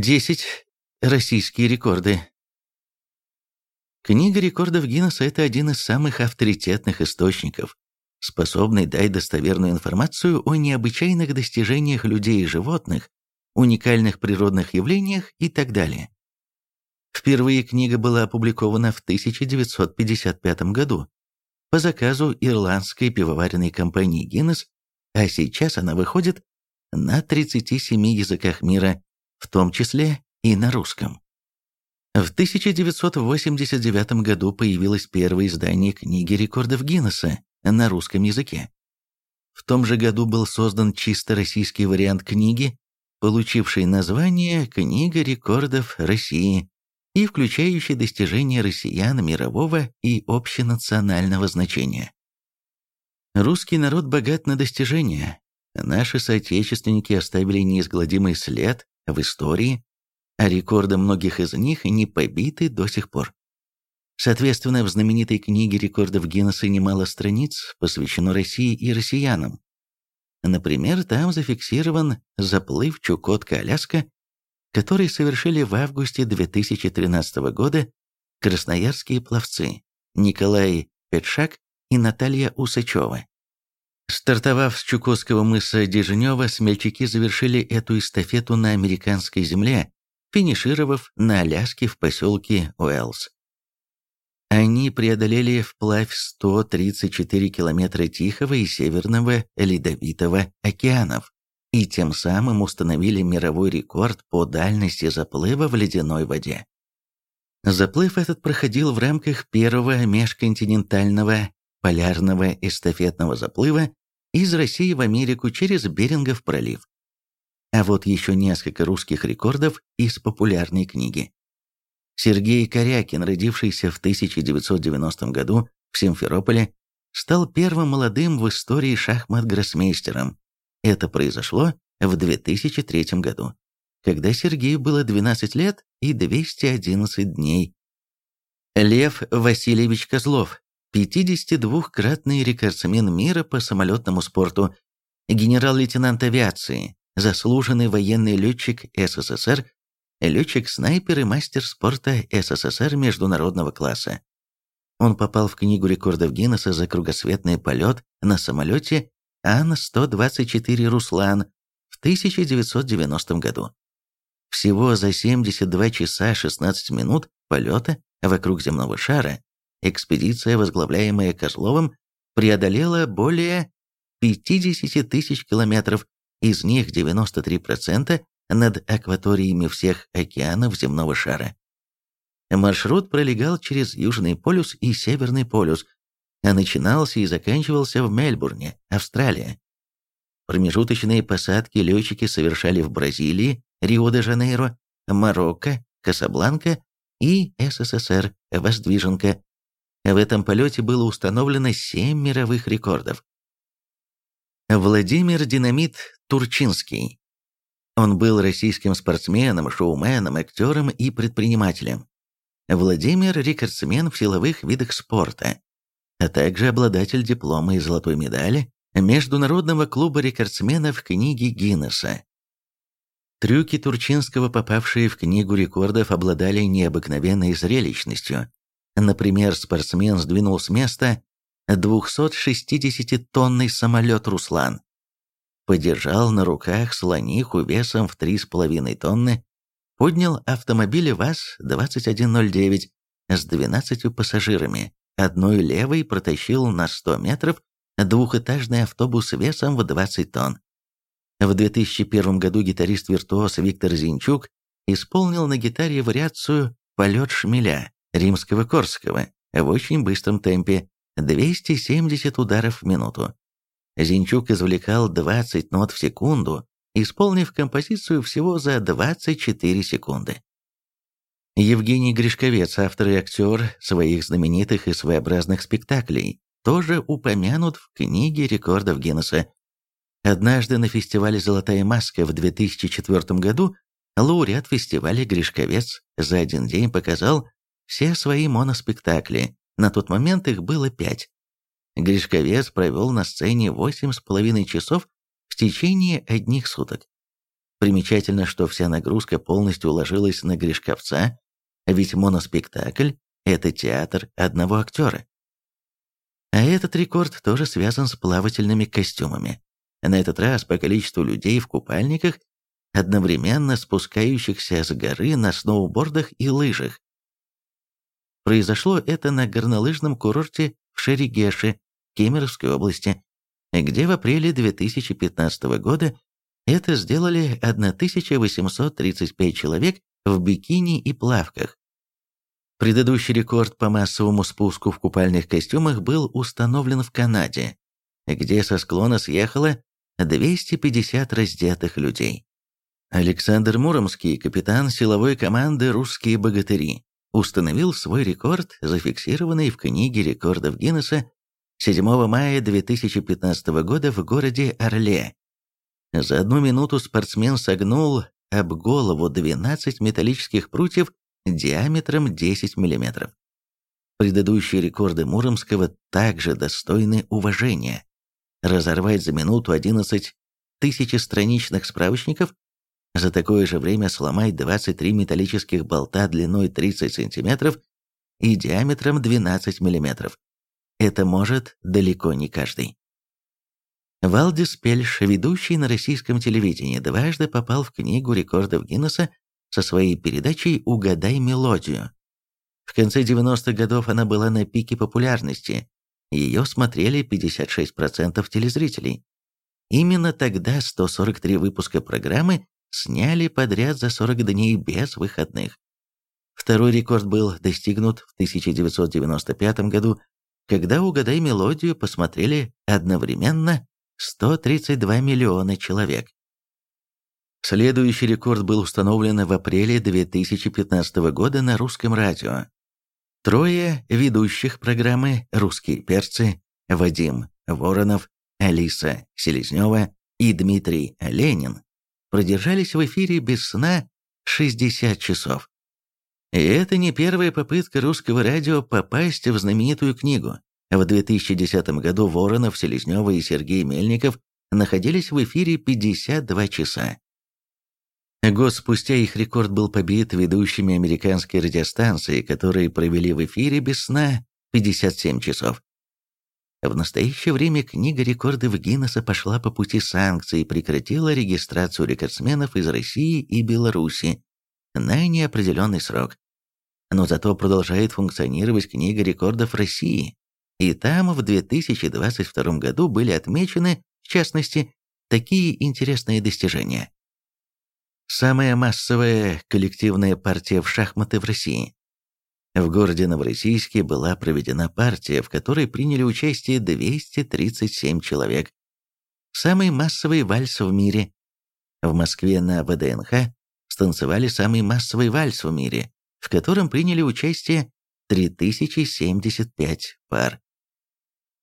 10. Российские рекорды. Книга рекордов Гиннесса – это один из самых авторитетных источников, способный дать достоверную информацию о необычайных достижениях людей и животных, уникальных природных явлениях и так далее. Впервые книга была опубликована в 1955 году по заказу ирландской пивоваренной компании Guinness, а сейчас она выходит на 37 языках мира, в том числе и на русском. В 1989 году появилось первое издание книги рекордов Гиннесса на русском языке. В том же году был создан чисто российский вариант книги, получивший название «Книга рекордов России» и включающий достижения россиян мирового и общенационального значения. Русский народ богат на достижения. Наши соотечественники оставили неизгладимый след в истории, а рекорды многих из них не побиты до сих пор. Соответственно, в знаменитой книге рекордов Гиннесса немало страниц посвящено России и россиянам. Например, там зафиксирован заплыв Чукотка-Аляска, который совершили в августе 2013 года красноярские пловцы Николай Петшак и Наталья Усачева. Стартовав с Чукотского мыса Деженева, смельчаки завершили эту эстафету на американской земле, финишировав на Аляске в поселке Уэллс. Они преодолели вплавь 134 километра Тихого и Северного Ледовитого океанов и тем самым установили мировой рекорд по дальности заплыва в ледяной воде. Заплыв этот проходил в рамках первого межконтинентального полярного эстафетного заплыва из России в Америку через Берингов пролив. А вот еще несколько русских рекордов из популярной книги. Сергей Корякин, родившийся в 1990 году в Симферополе, стал первым молодым в истории шахмат-гроссмейстером. Это произошло в 2003 году, когда Сергею было 12 лет и 211 дней. Лев Васильевич Козлов, 52-кратный рекордсмен мира по самолетному спорту, генерал-лейтенант авиации, заслуженный военный летчик СССР, летчик-снайпер и мастер спорта СССР международного класса. Он попал в Книгу рекордов Гиннесса за кругосветный полет на самолете Ан-124 «Руслан» в 1990 году. Всего за 72 часа 16 минут полета вокруг земного шара экспедиция, возглавляемая Козловым, преодолела более 50 тысяч километров, из них 93% над акваториями всех океанов земного шара. Маршрут пролегал через Южный полюс и Северный полюс, а начинался и заканчивался в Мельбурне, Австралия. Промежуточные посадки летчики совершали в Бразилии, Рио-де-Жанейро, Марокко, Касабланка и СССР, Воздвиженка. В этом полете было установлено 7 мировых рекордов. Владимир Динамит Турчинский. Он был российским спортсменом, шоуменом, актером и предпринимателем. Владимир – рекордсмен в силовых видах спорта, а также обладатель диплома и золотой медали Международного клуба рекордсменов книги Гиннесса. Трюки Турчинского, попавшие в Книгу рекордов, обладали необыкновенной зрелищностью. Например, спортсмен сдвинул с места 260-тонный самолет «Руслан», подержал на руках слониху весом в 3,5 тонны, поднял автомобиль ВАЗ-2109 с 12 пассажирами, одной левой протащил на 100 метров двухэтажный автобус весом в 20 тонн. В 2001 году гитарист-виртуоз Виктор Зинчук исполнил на гитаре вариацию «Полет шмеля» римского-корского в очень быстром темпе 270 ударов в минуту. Зинчук извлекал 20 нот в секунду, исполнив композицию всего за 24 секунды. Евгений Гришковец, автор и актер своих знаменитых и своеобразных спектаклей, тоже упомянут в книге рекордов Гиннесса. Однажды на фестивале «Золотая маска» в 2004 году лауреат фестиваля Гришковец за один день показал все свои моноспектакли, на тот момент их было пять. Гришковец провел на сцене восемь с половиной часов в течение одних суток. Примечательно, что вся нагрузка полностью уложилась на Гришковца, ведь моноспектакль – это театр одного актера. А этот рекорд тоже связан с плавательными костюмами. На этот раз по количеству людей в купальниках, одновременно спускающихся с горы на сноубордах и лыжах. Произошло это на горнолыжном курорте в Шерегеше, Кемеровской области, где в апреле 2015 года это сделали 1835 человек в бикини и плавках. Предыдущий рекорд по массовому спуску в купальных костюмах был установлен в Канаде, где со склона съехало 250 раздетых людей. Александр Муромский, капитан силовой команды «Русские богатыри», установил свой рекорд, зафиксированный в книге рекордов Гиннесса 7 мая 2015 года в городе Орле. За одну минуту спортсмен согнул об голову 12 металлических прутьев диаметром 10 мм. Предыдущие рекорды Муромского также достойны уважения. Разорвать за минуту 11 тысячестраничных справочников, за такое же время сломать 23 металлических болта длиной 30 см и диаметром 12 мм. Это может далеко не каждый. Валдис Пельш, ведущий на российском телевидении, дважды попал в книгу рекордов Гиннесса со своей передачей «Угадай мелодию». В конце 90-х годов она была на пике популярности. Ее смотрели 56% телезрителей. Именно тогда 143 выпуска программы сняли подряд за 40 дней без выходных. Второй рекорд был достигнут в 1995 году когда «Угадай мелодию» посмотрели одновременно 132 миллиона человек. Следующий рекорд был установлен в апреле 2015 года на русском радио. Трое ведущих программы «Русские перцы» Вадим Воронов, Алиса Селезнева и Дмитрий Ленин продержались в эфире без сна 60 часов. И это не первая попытка русского радио попасть в знаменитую книгу. В 2010 году Воронов, Селезнева и Сергей Мельников находились в эфире 52 часа. Год спустя их рекорд был побит ведущими американской радиостанции, которые провели в эфире без сна 57 часов. В настоящее время книга рекордов Гиннесса пошла по пути санкций и прекратила регистрацию рекордсменов из России и Беларуси на неопределенный срок но зато продолжает функционировать Книга рекордов России. И там в 2022 году были отмечены, в частности, такие интересные достижения. Самая массовая коллективная партия в шахматы в России. В городе Новороссийске была проведена партия, в которой приняли участие 237 человек. Самый массовый вальс в мире. В Москве на ВДНХ станцевали самый массовый вальс в мире в котором приняли участие 3075 пар.